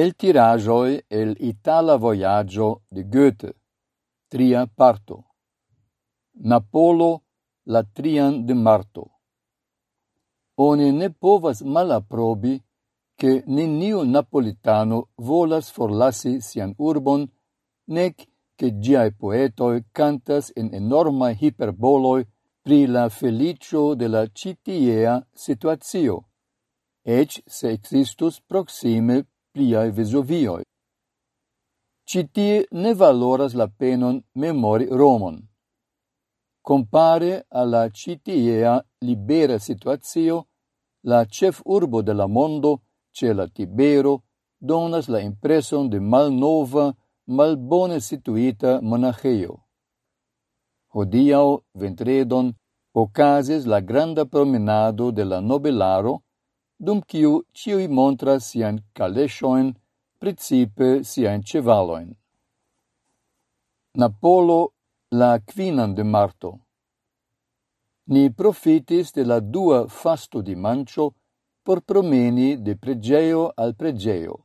El tirajoi el Itala Voyaggio de Goethe, tria parto. Napolo, la trian de Marto. Oni ne povas malaprobi che neniu napolitano volas forlasi sian urbon, nec che giai poetoi cantas in enorma hiperboloi pri la felicio de la citiea situatio, ec se existus proxime pliaj Vesuvioi. Citie ne valoras la penon memori Romon. Compare alla citiea libera situazio, la cef urbo de la mondo, ce la Tibero, donas la impreson de malnova, malbone situita monacheio. Hodiau, ventredon, ocases la granda promenado de la nobelaro dum kiu ciui montras sian caleshoin, principe sian cevaloin. Napolo la quinan de marto. Ni profitis de la dua fasto di mancio por promeni de pregeo al pregeo.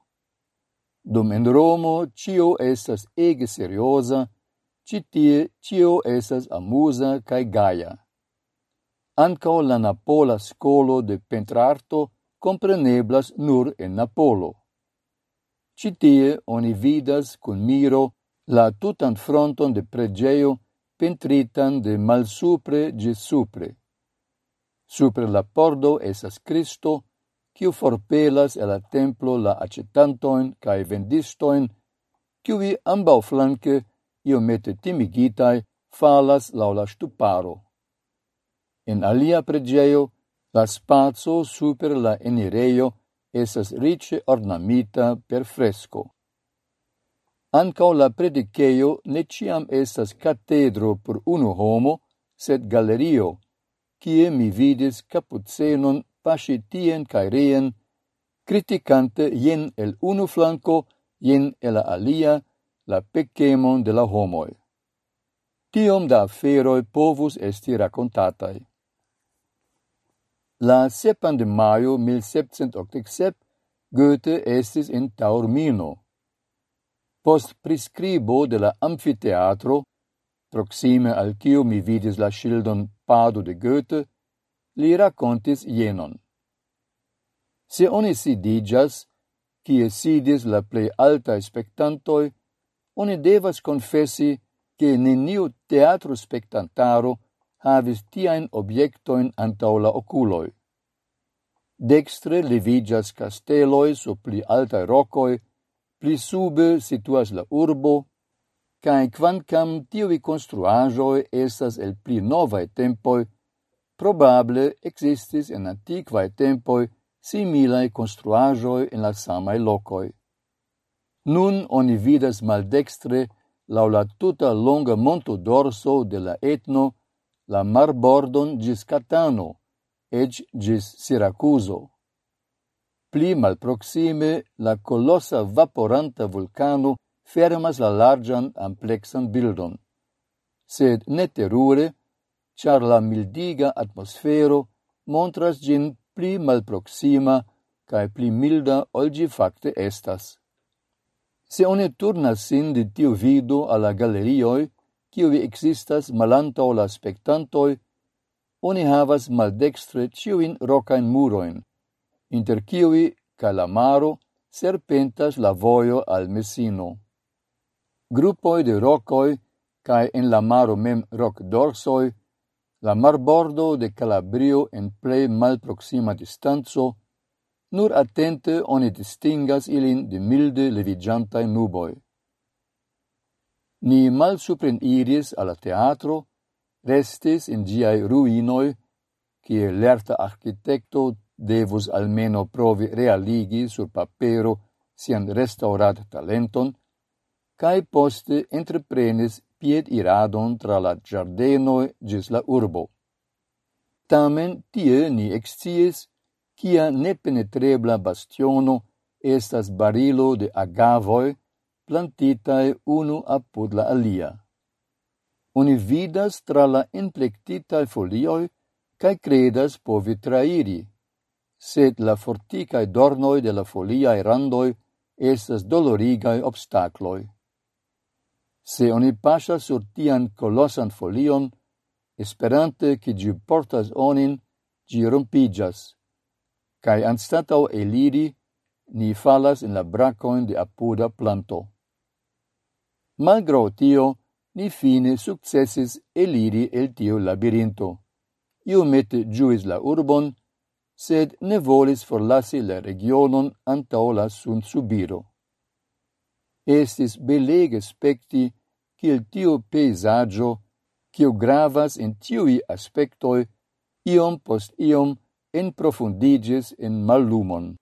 Dum en Romo cio esas ege seriosa, citie cio esas amusa cae gaia. Ancao la Napola scolo de pentrarto compreneblas nur en Napolo. Citie oni vidas cun miro la tutan fronton de pregeio pentritan de malsupre gis supre. Supre la pordo esas Cristo, quiu forpelas el la templo la acetantoin cae vendistoin, quiui ambau flanque iomete timigitai falas laula stuparo. In alia pregeio La spazio super la enireio esas rice ornamita per fresco. Ancao la predikejo ne ĉiam esas katedro por unu homo, sed galerio, kie mi vidis capucenon paŝi tien cae reen, criticante jen el unu flanco, jen el la alia, la pecemon de la homoi. Tiom da aferoi povus esti racontatai. La sepan de maio 1787 Goethe estis in Taormino. Post prescribo de la amfiteatro, proxime al cio mi vidis la schildon Pado de Goethe, li racontis jenon. Se oni sidigas, cie sidis la plei alta spectantoi, oni devas confessi che neniu teatro spectantaro havis tiaen objektoin antau la oculoi. Dextre levigas casteloi su pli altai rocoi, pli sube situas la urbo, cae quancam tiovi construajoi estas el pli novae tempoi, probable existis en antiquae tempoi similae construajoi en la samae locoi. Nun oni vidas maldextre lau la tuta longa monto dorso de la etno la marbordon gis Catano, ec gis Siracuso. Pli malproxime la colossa vaporanta vulcano fermas la largan amplexan bildon. Sed ne terure, char la mildiga atmosfero montras gin pli malproxima cae pli milda olgi facte estas. Se one turnas sin di tiu vido alla galerioi, kiuj ekzistas malantaŭ la spectantoi, oni havas maldextre ciuin rocain muroin, inter kiuj calamaro serpentas la voio al messino. Gruppoi de rocoi, cae en la maro mem rokdorsoj, la marbordo de Calabrio en plei mal proxima distanzo, nur attente oni distingas ilin de milde levigiantai nuboi ni malsupreniris alla teatro, restis in giai ruinoi, cie lerta architecto devus almeno provi realigi sur papero sian restaurat talenton, cae poste entreprenis pied iradon tra la giardenoi gis la urbo. Tamen tie ni excies cia nepenetrebla bastiono estas barilo de agavoi plantitae unu apud la alia. Oni vidas tra la implectitae folioi cae credas povi trairi, sed la forticae dornoi de la foliae randoi estas dolorigae obstacloi. Se oni pasas sur tian colossan folion, esperante che gi portas onin, gi rompigas, cae anstatau eliri, ni falas in la bracoin de apuda planto. Malgro tio, ni fine successis eliri el tio labirinto. Iomete giuis la urbon, sed ne volis forlasi la regionon antaola sun subiro. Estis belege specti kiel tio peisaggio, kiu gravas in tiui aspectoi, iom post iom en profundiges en mallumon.